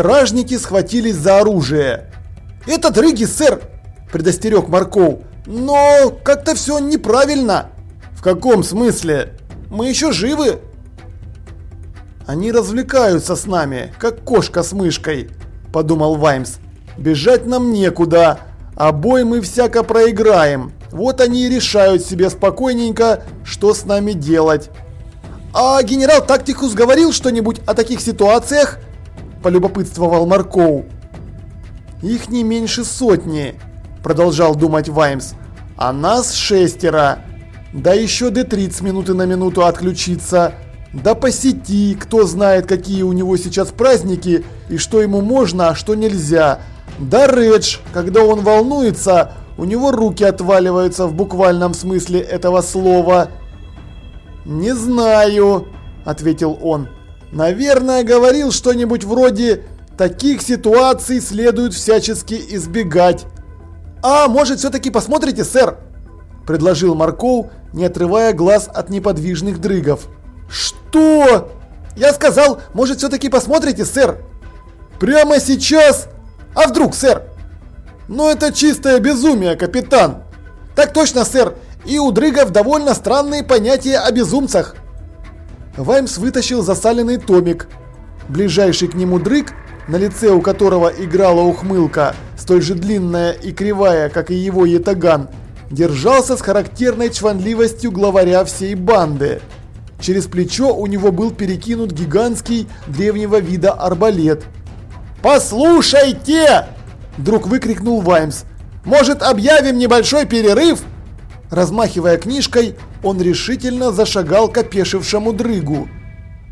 Стражники схватились за оружие. «Это дрыги, сэр!» – предостерег Марков. «Но как-то все неправильно!» «В каком смысле? Мы еще живы!» «Они развлекаются с нами, как кошка с мышкой», – подумал Ваймс. «Бежать нам некуда, а бой мы всяко проиграем. Вот они и решают себе спокойненько, что с нами делать». «А генерал Тактикус говорил что-нибудь о таких ситуациях?» – полюбопытствовал Маркоу. «Их не меньше сотни», – продолжал думать Ваймс. «А нас шестеро. Да еще Д-30 с минуты на минуту отключиться. Да по сети, кто знает, какие у него сейчас праздники и что ему можно, а что нельзя. Да Редж, когда он волнуется, у него руки отваливаются в буквальном смысле этого слова». «Не знаю», – ответил он. «Наверное, говорил что-нибудь вроде «таких ситуаций следует всячески избегать». «А может, все-таки посмотрите, сэр?» – предложил Марков, не отрывая глаз от неподвижных дрыгов. «Что?» «Я сказал, может, все-таки посмотрите, сэр?» «Прямо сейчас? А вдруг, сэр?» «Ну это чистое безумие, капитан!» «Так точно, сэр, и у дрыгов довольно странные понятия о безумцах. Ваймс вытащил засаленный томик. Ближайший к нему дрыг, на лице у которого играла ухмылка, столь же длинная и кривая, как и его ятаган, держался с характерной чванливостью главаря всей банды. Через плечо у него был перекинут гигантский древнего вида арбалет. «Послушайте!» – вдруг выкрикнул Ваймс. «Может, объявим небольшой перерыв?» Размахивая книжкой, он решительно зашагал к опешившему дрыгу.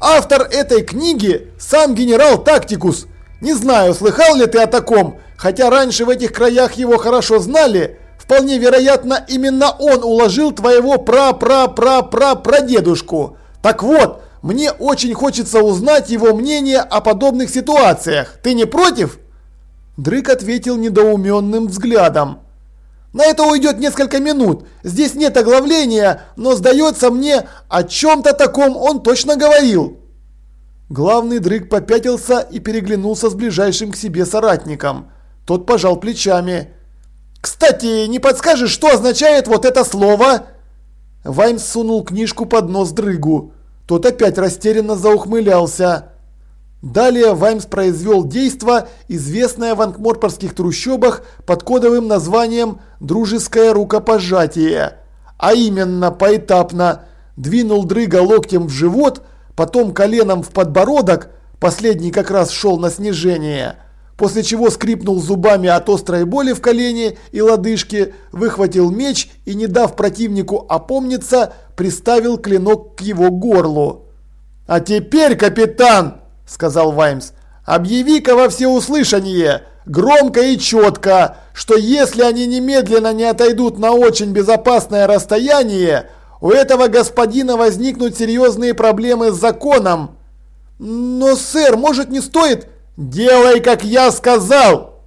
«Автор этой книги – сам генерал Тактикус. Не знаю, слыхал ли ты о таком, хотя раньше в этих краях его хорошо знали. Вполне вероятно, именно он уложил твоего пра-пра-пра-пра-прадедушку. Так вот, мне очень хочется узнать его мнение о подобных ситуациях. Ты не против?» Дрык ответил недоуменным взглядом. На это уйдет несколько минут. Здесь нет оглавления, но сдается мне, о чем-то таком он точно говорил. Главный дрыг попятился и переглянулся с ближайшим к себе соратником. Тот пожал плечами. «Кстати, не подскажешь, что означает вот это слово?» Ваймс сунул книжку под нос дрыгу. Тот опять растерянно заухмылялся. Далее Ваймс произвел действо, известное в анкморпорских трущобах под кодовым названием «Дружеское рукопожатие». А именно, поэтапно двинул дрыга локтем в живот, потом коленом в подбородок, последний как раз шел на снижение, после чего скрипнул зубами от острой боли в колене и лодыжке, выхватил меч и, не дав противнику опомниться, приставил клинок к его горлу. «А теперь, капитан!» Сказал Ваймс. «Объяви-ка во всеуслышание, громко и четко, что если они немедленно не отойдут на очень безопасное расстояние, у этого господина возникнут серьезные проблемы с законом». «Но, сэр, может не стоит?» «Делай, как я сказал!»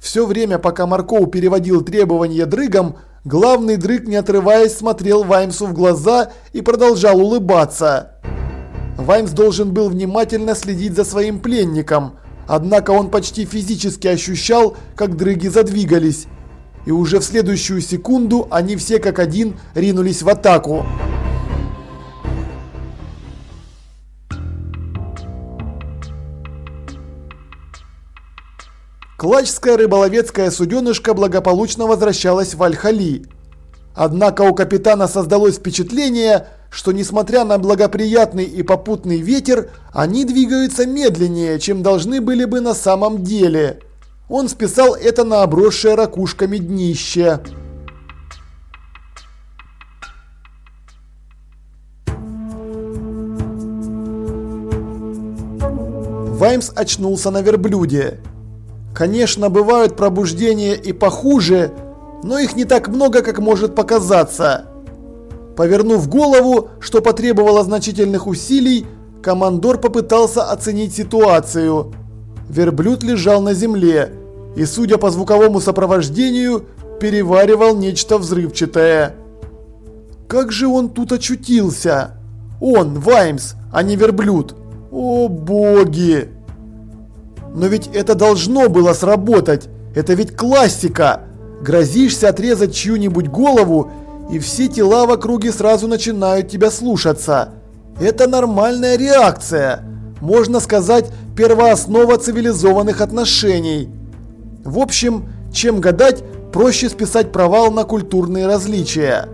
Все время, пока Маркоу переводил требования дрыгам, главный дрыг, не отрываясь, смотрел Ваймсу в глаза и продолжал улыбаться. Ваймс должен был внимательно следить за своим пленником, однако он почти физически ощущал, как дрыги задвигались. И уже в следующую секунду они все как один ринулись в атаку. Клачская рыболовецкая суденышка благополучно возвращалась в Аль-Хали. Однако у капитана создалось впечатление, что несмотря на благоприятный и попутный ветер, они двигаются медленнее, чем должны были бы на самом деле. Он списал это на обросшее ракушками днище. Ваймс очнулся на верблюде. Конечно, бывают пробуждения и похуже, но их не так много, как может показаться. Повернув голову, что потребовало значительных усилий, командор попытался оценить ситуацию. Верблюд лежал на земле и, судя по звуковому сопровождению, переваривал нечто взрывчатое. Как же он тут очутился? Он, Ваймс, а не верблюд. О боги! Но ведь это должно было сработать. Это ведь классика. Грозишься отрезать чью-нибудь голову, и все тела в округе сразу начинают тебя слушаться. Это нормальная реакция. Можно сказать, первооснова цивилизованных отношений. В общем, чем гадать, проще списать провал на культурные различия.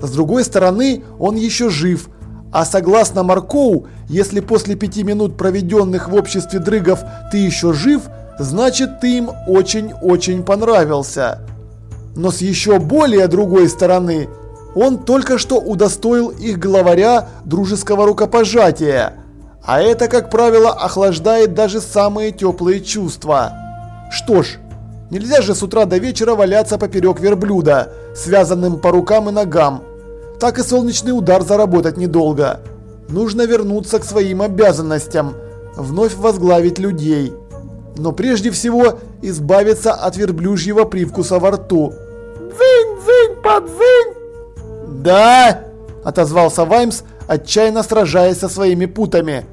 С другой стороны, он еще жив, а согласно Маркоу, если после пяти минут, проведенных в обществе дрыгов, ты еще жив, значит ты им очень-очень понравился. Но с еще более другой стороны, он только что удостоил их главаря дружеского рукопожатия. А это, как правило, охлаждает даже самые теплые чувства. Что ж, нельзя же с утра до вечера валяться поперек верблюда, связанным по рукам и ногам. Так и солнечный удар заработать недолго. Нужно вернуться к своим обязанностям, вновь возглавить людей. Но прежде всего избавиться от верблюжьего привкуса во рту. «Дзынь-дзынь, подзынь!» «Да!» – отозвался Ваймс, отчаянно сражаясь со своими путами.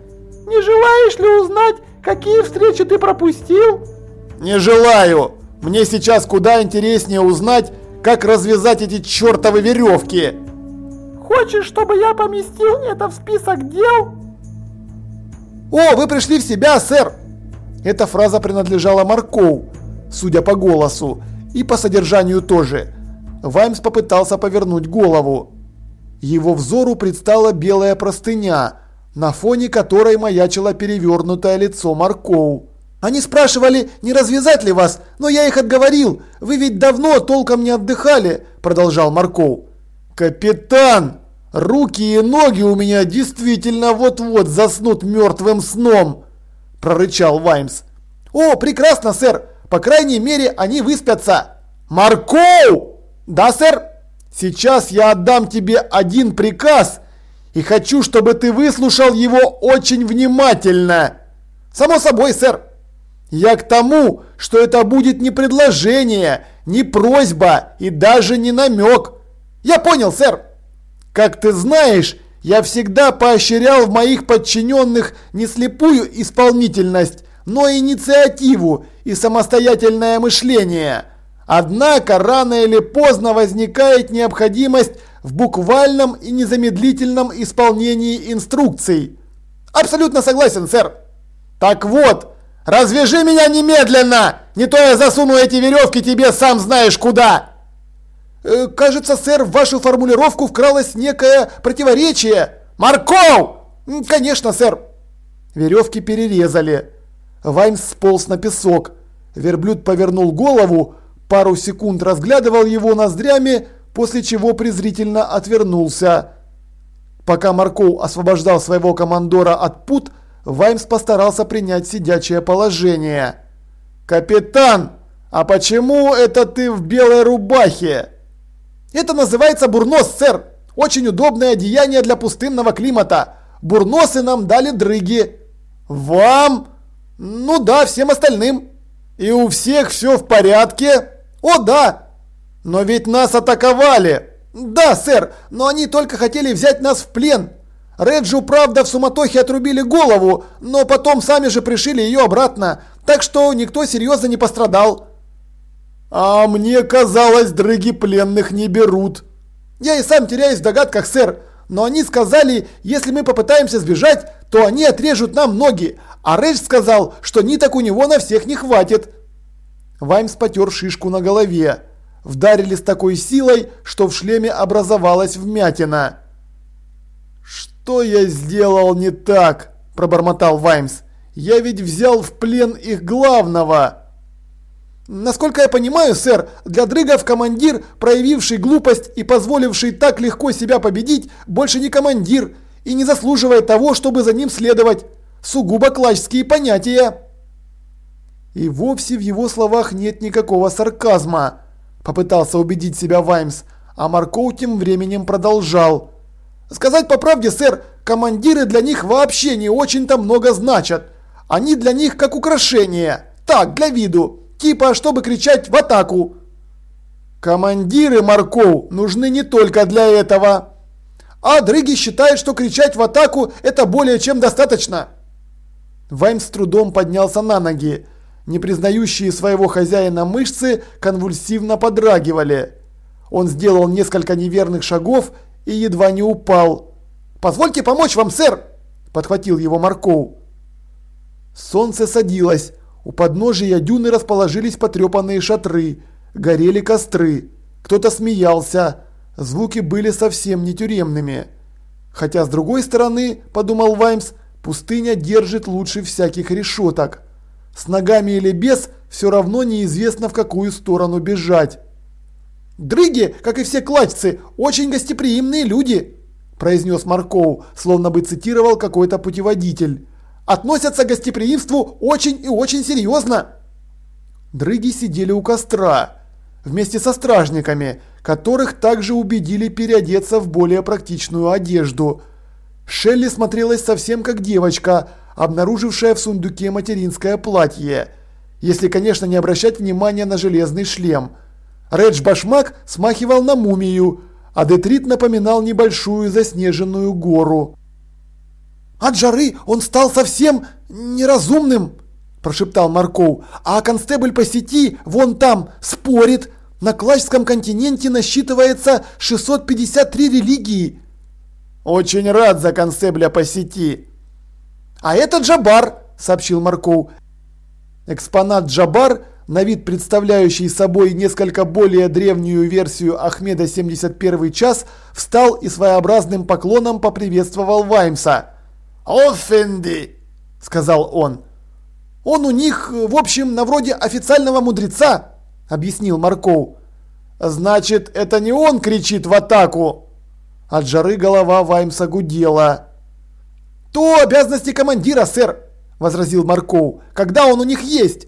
«Не желаешь ли узнать, какие встречи ты пропустил?» «Не желаю! Мне сейчас куда интереснее узнать, как развязать эти чертовы веревки!» Хочешь, чтобы я поместил это в список дел? О, вы пришли в себя, сэр! Эта фраза принадлежала Маркоу, судя по голосу, и по содержанию тоже. Ваймс попытался повернуть голову. Его взору предстала белая простыня, на фоне которой маячило перевернутое лицо Маркоу. «Они спрашивали, не развязать ли вас, но я их отговорил. Вы ведь давно толком не отдыхали», – продолжал Маркоу. «Капитан!» Руки и ноги у меня действительно вот-вот заснут мертвым сном!» – прорычал Ваймс. «О, прекрасно, сэр! По крайней мере, они выспятся!» «Маркоу!» «Да, сэр! Сейчас я отдам тебе один приказ, и хочу, чтобы ты выслушал его очень внимательно!» «Само собой, сэр!» «Я к тому, что это будет не предложение, не просьба и даже не намек!» «Я понял, сэр!» Как ты знаешь, я всегда поощрял в моих подчиненных не слепую исполнительность, но инициативу и самостоятельное мышление. Однако рано или поздно возникает необходимость в буквальном и незамедлительном исполнении инструкций. Абсолютно согласен, сэр. Так вот, развяжи меня немедленно, не то я засуну эти веревки тебе сам знаешь куда. Э, кажется, сэр, в вашу формулировку вкралось некое противоречие. Марков! Конечно, сэр. Веревки перерезали. Ваймс сполз на песок. Верблюд повернул голову, пару секунд разглядывал его ноздрями, после чего презрительно отвернулся. Пока Марков освобождал своего командора от пут, Ваймс постарался принять сидячее положение. «Капитан, а почему это ты в белой рубахе?» Это называется бурнос, сэр. Очень удобное одеяние для пустынного климата. Бурносы нам дали дрыги. Вам? Ну да, всем остальным. И у всех все в порядке? О, да. Но ведь нас атаковали. Да, сэр, но они только хотели взять нас в плен. Реджу, правда, в суматохе отрубили голову, но потом сами же пришили ее обратно, так что никто серьезно не пострадал. «А мне казалось, дрыги пленных не берут». «Я и сам теряюсь в догадках, сэр, но они сказали, если мы попытаемся сбежать, то они отрежут нам ноги, а Рэдж сказал, что ниток у него на всех не хватит». Ваймс потер шишку на голове. Вдарили с такой силой, что в шлеме образовалась вмятина. «Что я сделал не так?» – пробормотал Ваймс. «Я ведь взял в плен их главного!» Насколько я понимаю, сэр, для дрыгов командир, проявивший глупость и позволивший так легко себя победить, больше не командир и не заслуживает того, чтобы за ним следовать. Сугубо клачские понятия. И вовсе в его словах нет никакого сарказма, попытался убедить себя Ваймс, а Маркоу тем временем продолжал. Сказать по правде, сэр, командиры для них вообще не очень-то много значат. Они для них как украшение. Так, для виду. Типа, чтобы кричать в атаку. Командиры Марков нужны не только для этого. А дрыги считают, что кричать в атаку это более чем достаточно. Ваймс с трудом поднялся на ноги. Не признающие своего хозяина мышцы конвульсивно подрагивали. Он сделал несколько неверных шагов и едва не упал. «Позвольте помочь вам, сэр!» – подхватил его Маркоу. Солнце садилось. У подножия дюны расположились потрепанные шатры. Горели костры. Кто-то смеялся. Звуки были совсем не тюремными. Хотя с другой стороны, подумал Ваймс, пустыня держит лучше всяких решеток. С ногами или без, все равно неизвестно в какую сторону бежать. «Дрыги, как и все клачцы, очень гостеприимные люди», произнес Маркоу, словно бы цитировал какой-то путеводитель. «Относятся к гостеприимству очень и очень серьезно». Дрыги сидели у костра, вместе со стражниками, которых также убедили переодеться в более практичную одежду. Шелли смотрелась совсем как девочка, обнаружившая в сундуке материнское платье. Если, конечно, не обращать внимания на железный шлем. Редж Башмак смахивал на мумию, а Детрит напоминал небольшую заснеженную гору. «От жары он стал совсем неразумным!» – прошептал Марков. «А констебль по сети, вон там, спорит, на Клачском континенте насчитывается 653 религии. Очень рад за констебля по сети. А это Джабар, сообщил Марков. Экспонат Джабар, на вид представляющий собой несколько более древнюю версию Ахмеда 71 час, встал и своеобразным поклоном поприветствовал Ваймса. «Офенди!» – сказал он. «Он у них, в общем, на вроде официального мудреца», объяснил Марков. «Значит, это не он кричит в атаку?» От жары голова Ваймса гудела. «То обязанности командира, сэр!» – возразил Марков. «Когда он у них есть?»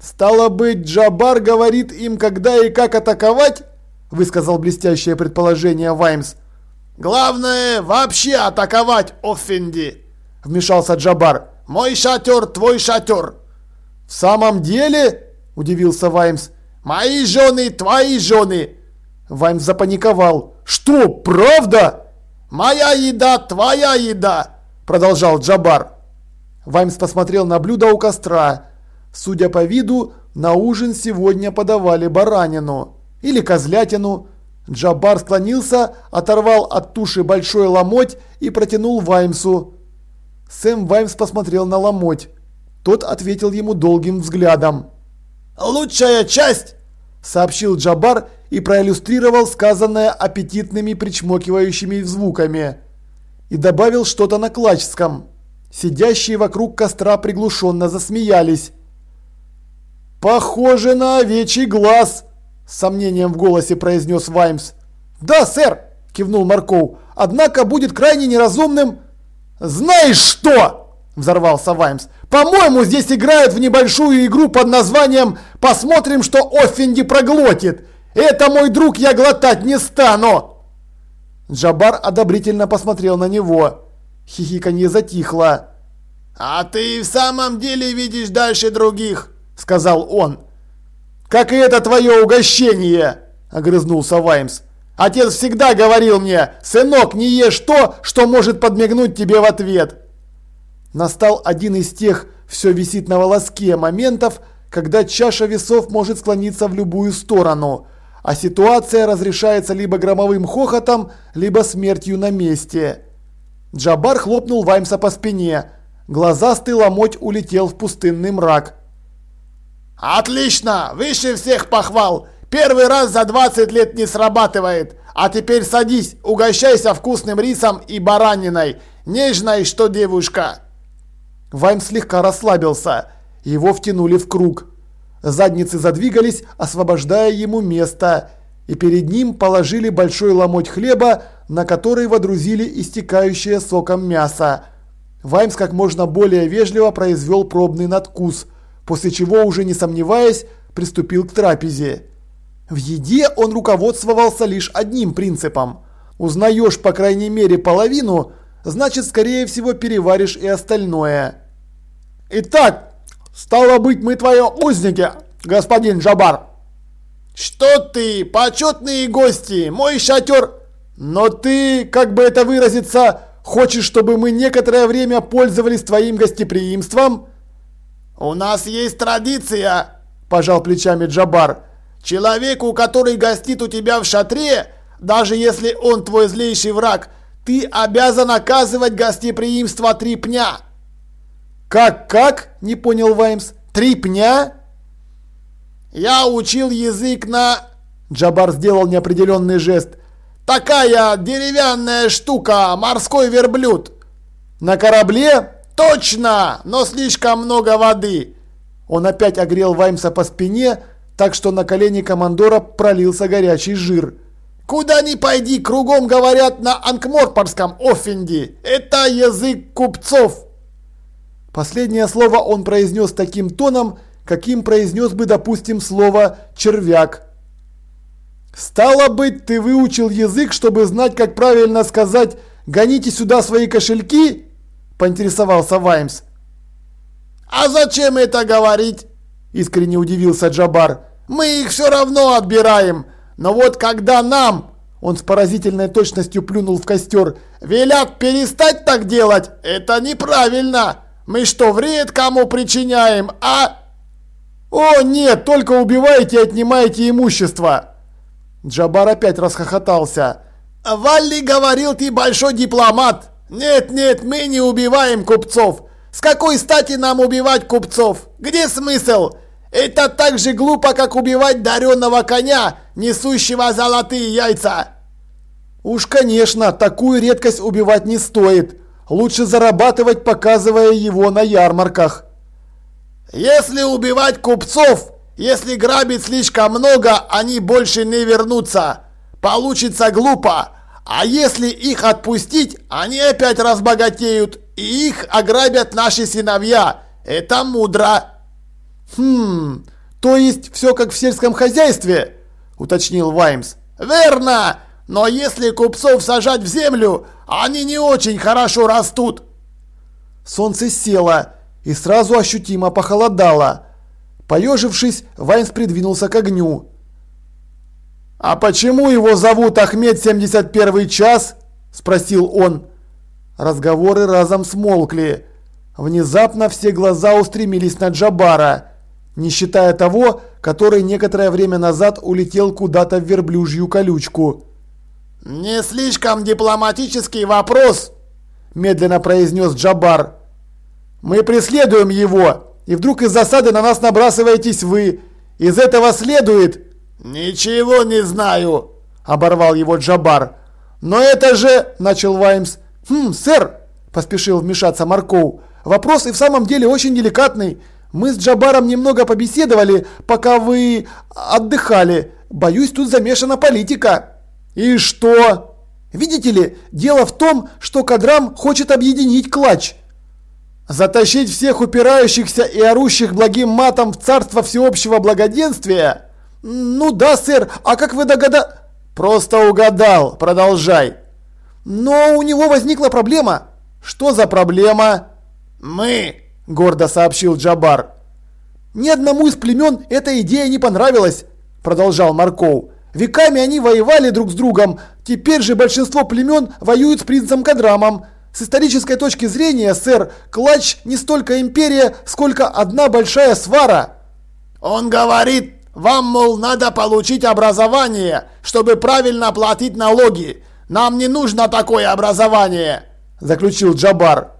«Стало быть, Джабар говорит им, когда и как атаковать?» – высказал блестящее предположение Ваймс. «Главное, вообще атаковать, Оффенди!» – вмешался Джабар. «Мой шатер, твой шатер!» «В самом деле?» – удивился Ваймс. «Мои жены, твои жены!» Ваймс запаниковал. «Что, правда?» «Моя еда, твоя еда!» Продолжал Джабар. Ваймс посмотрел на блюдо у костра. Судя по виду, на ужин сегодня подавали баранину. Или козлятину. Джабар склонился, оторвал от туши большой ломоть и протянул Ваймсу. Сэм Ваймс посмотрел на ломоть. Тот ответил ему долгим взглядом. «Лучшая часть сообщил Джабар и проиллюстрировал сказанное аппетитными причмокивающими звуками. И добавил что-то на клачском. Сидящие вокруг костра приглушенно засмеялись. «Похоже на овечий глаз!» – с сомнением в голосе произнес Ваймс. «Да, сэр!» – кивнул Марков. «Однако будет крайне неразумным...» «Знаешь что?» – взорвался Ваймс. По-моему, здесь играют в небольшую игру под названием «Посмотрим, что Оффенди проглотит». Это, мой друг, я глотать не стану!» Джабар одобрительно посмотрел на него. Хихиканье затихло. «А ты в самом деле видишь дальше других», — сказал он. «Как и это твое угощение», — огрызнулся Ваймс. «Отец всегда говорил мне, сынок, не ешь то, что может подмигнуть тебе в ответ». Настал один из тех «все висит на волоске» моментов, когда чаша весов может склониться в любую сторону, а ситуация разрешается либо громовым хохотом, либо смертью на месте. Джабар хлопнул Ваймса по спине. Глазастый ломоть улетел в пустынный мрак. «Отлично! Выше всех похвал! Первый раз за 20 лет не срабатывает! А теперь садись, угощайся вкусным рисом и бараниной! Нежной, что девушка!» Вайм слегка расслабился. Его втянули в круг. Задницы задвигались, освобождая ему место. И перед ним положили большой ломоть хлеба, на который водрузили истекающее соком мясо. Ваймс как можно более вежливо произвел пробный надкус, после чего, уже не сомневаясь, приступил к трапезе. В еде он руководствовался лишь одним принципом. Узнаешь по крайней мере половину – значит, скорее всего, переваришь и остальное. Итак, стало быть, мы твои узники, господин Джабар. Что ты, почетные гости, мой шатер. Но ты, как бы это выразиться, Хочешь, чтобы мы некоторое время пользовались твоим гостеприимством?» «У нас есть традиция», – пожал плечами Джабар. «Человеку, который гостит у тебя в шатре, даже если он твой злейший враг, ты обязан оказывать гостеприимство три пня». «Как-как?» – не понял Ваймс. «Три пня?» «Я учил язык на...» Джабар сделал неопределенный жест. «Такая деревянная штука, морской верблюд». «На корабле?» «Точно, но слишком много воды». Он опять огрел Ваймса по спине, так что на колени командора пролился горячий жир. «Куда ни пойди, кругом говорят на анкморпорском офенди. Это язык купцов». Последнее слово он произнес таким тоном, каким произнес бы, допустим, слово «червяк». «Стало быть, ты выучил язык, чтобы знать, как правильно сказать «гоните сюда свои кошельки»?» – поинтересовался Ваймс. «А зачем это говорить?» – искренне удивился Джабар. «Мы их все равно отбираем, но вот когда нам...» Он с поразительной точностью плюнул в костер. «Велят перестать так делать? Это неправильно! Мы что, вред кому причиняем, а...» «О, нет, только убиваете и отнимаете имущество!» Джабар опять расхохотался. «Валли говорил, ты большой дипломат! Нет-нет, мы не убиваем купцов! С какой стати нам убивать купцов? Где смысл? Это так же глупо, как убивать даренного коня, несущего золотые яйца!» «Уж, конечно, такую редкость убивать не стоит. Лучше зарабатывать, показывая его на ярмарках». Если убивать купцов, если грабить слишком много, они больше не вернутся. Получится глупо. А если их отпустить, они опять разбогатеют, и их ограбят наши сыновья. Это мудро. Хм, то есть все как в сельском хозяйстве, уточнил Ваймс. Верно, но если купцов сажать в землю, они не очень хорошо растут. Солнце село и сразу ощутимо похолодало. Поежившись, Вайнс придвинулся к огню. «А почему его зовут Ахмед 71 час?» – спросил он. Разговоры разом смолкли. Внезапно все глаза устремились на Джабара, не считая того, который некоторое время назад улетел куда-то в верблюжью колючку. «Не слишком дипломатический вопрос», – медленно произнес Джабар. Мы преследуем его, и вдруг из засады на нас набрасываетесь вы. Из этого следует...» «Ничего не знаю», – оборвал его Джабар. «Но это же...» – начал Ваймс. «Хм, сэр», – поспешил вмешаться Марков. «Вопрос и в самом деле очень деликатный. Мы с Джабаром немного побеседовали, пока вы отдыхали. Боюсь, тут замешана политика». «И что?» «Видите ли, дело в том, что Кадрам хочет объединить клатч. Затащить всех упирающихся и орущих благим матом в царство всеобщего благоденствия? Ну да, сэр, а как вы догада... Просто угадал, продолжай. Но у него возникла проблема. Что за проблема? Мы, гордо сообщил Джабар. Ни одному из племен эта идея не понравилась, продолжал Марков. Веками они воевали друг с другом, теперь же большинство племен воюют с принцем Кадрамом. С исторической точки зрения, сэр, Клатч не столько империя, сколько одна большая свара. Он говорит, вам, мол, надо получить образование, чтобы правильно платить налоги. Нам не нужно такое образование, заключил Джабар.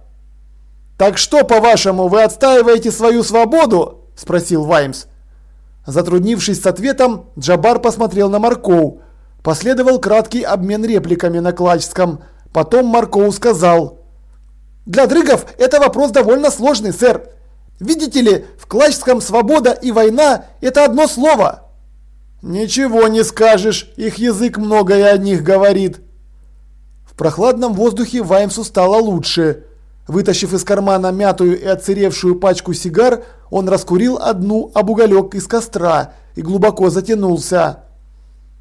Так что, по-вашему, вы отстаиваете свою свободу? спросил Ваймс. Затруднившись с ответом, Джабар посмотрел на Маркоу. Последовал краткий обмен репликами на клачском – Потом Маркоу сказал. «Для дрыгов это вопрос довольно сложный, сэр. Видите ли, в клачском свобода и война – это одно слово». «Ничего не скажешь, их язык многое о них говорит». В прохладном воздухе Ваймсу стало лучше. Вытащив из кармана мятую и отсыревшую пачку сигар, он раскурил одну об уголек из костра и глубоко затянулся.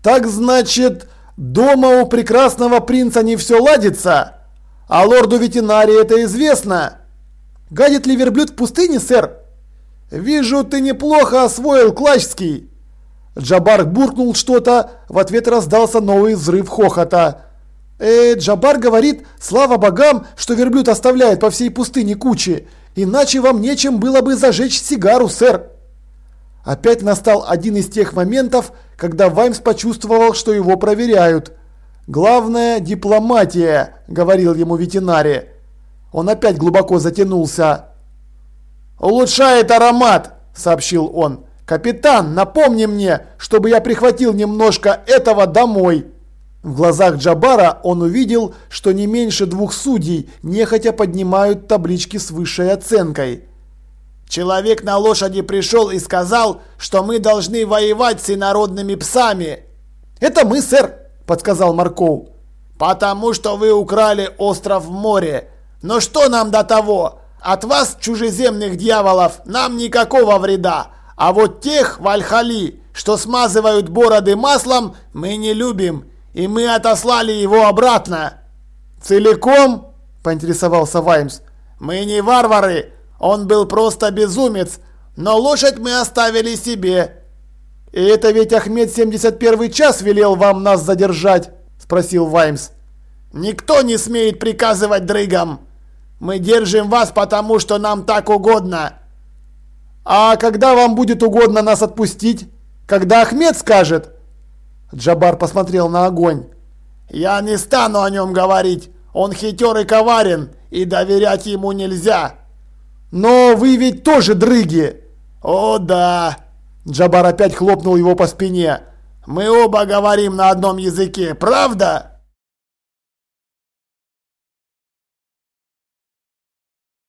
«Так значит, Дома у прекрасного принца не все ладится, а лорду ветеринарии это известно. Гадит ли верблюд в пустыне, сэр? Вижу, ты неплохо освоил клачский. Джабар буркнул что-то, в ответ раздался новый взрыв хохота. Э, Джабар говорит, слава богам, что верблюд оставляет по всей пустыне кучи, иначе вам нечем было бы зажечь сигару, сэр. Опять настал один из тех моментов, когда Ваймс почувствовал, что его проверяют. «Главное – дипломатия», – говорил ему ветеринарий. Он опять глубоко затянулся. «Улучшает аромат», – сообщил он. «Капитан, напомни мне, чтобы я прихватил немножко этого домой». В глазах Джабара он увидел, что не меньше двух судей нехотя поднимают таблички с высшей оценкой. «Человек на лошади пришел и сказал, что мы должны воевать с инородными псами». «Это мы, сэр», – подсказал Марков. «Потому что вы украли остров в море. Но что нам до того? От вас, чужеземных дьяволов, нам никакого вреда. А вот тех в Альхали, что смазывают бороды маслом, мы не любим и мы отослали его обратно». «Целиком?» – поинтересовался Ваймс. «Мы не варвары, он был просто безумец, но лошадь мы оставили себе». «И это ведь Ахмед 71 час велел вам нас задержать?» – спросил Ваймс. «Никто не смеет приказывать дрыгам. Мы держим вас, потому что нам так угодно». «А когда вам будет угодно нас отпустить? Когда Ахмед скажет?» Джабар посмотрел на огонь. «Я не стану о нем говорить. Он хитер и коварен, и доверять ему нельзя». «Но вы ведь тоже дрыги!» «О да!» Джабар опять хлопнул его по спине. «Мы оба говорим на одном языке, правда?»